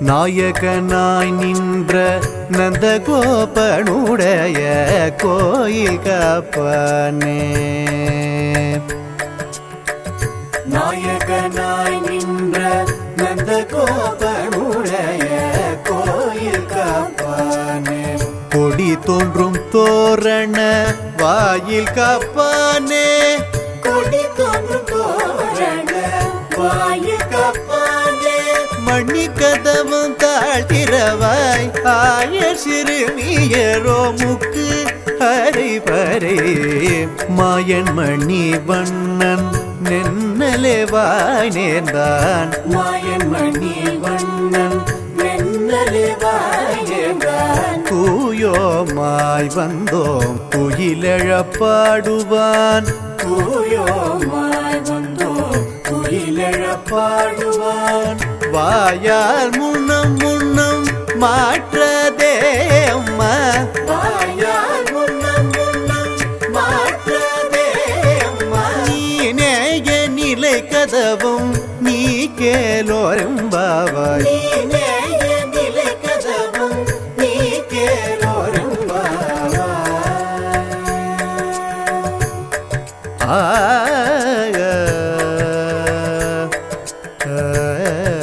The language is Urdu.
نائک نائ نوپن کو پان نائ نند وائل کا پان تر سر موک پری میم منی بنوائے میم منی من وائے پوند پاوان کو نیل کسبم نرم بابے نیلب نو ر ہے۔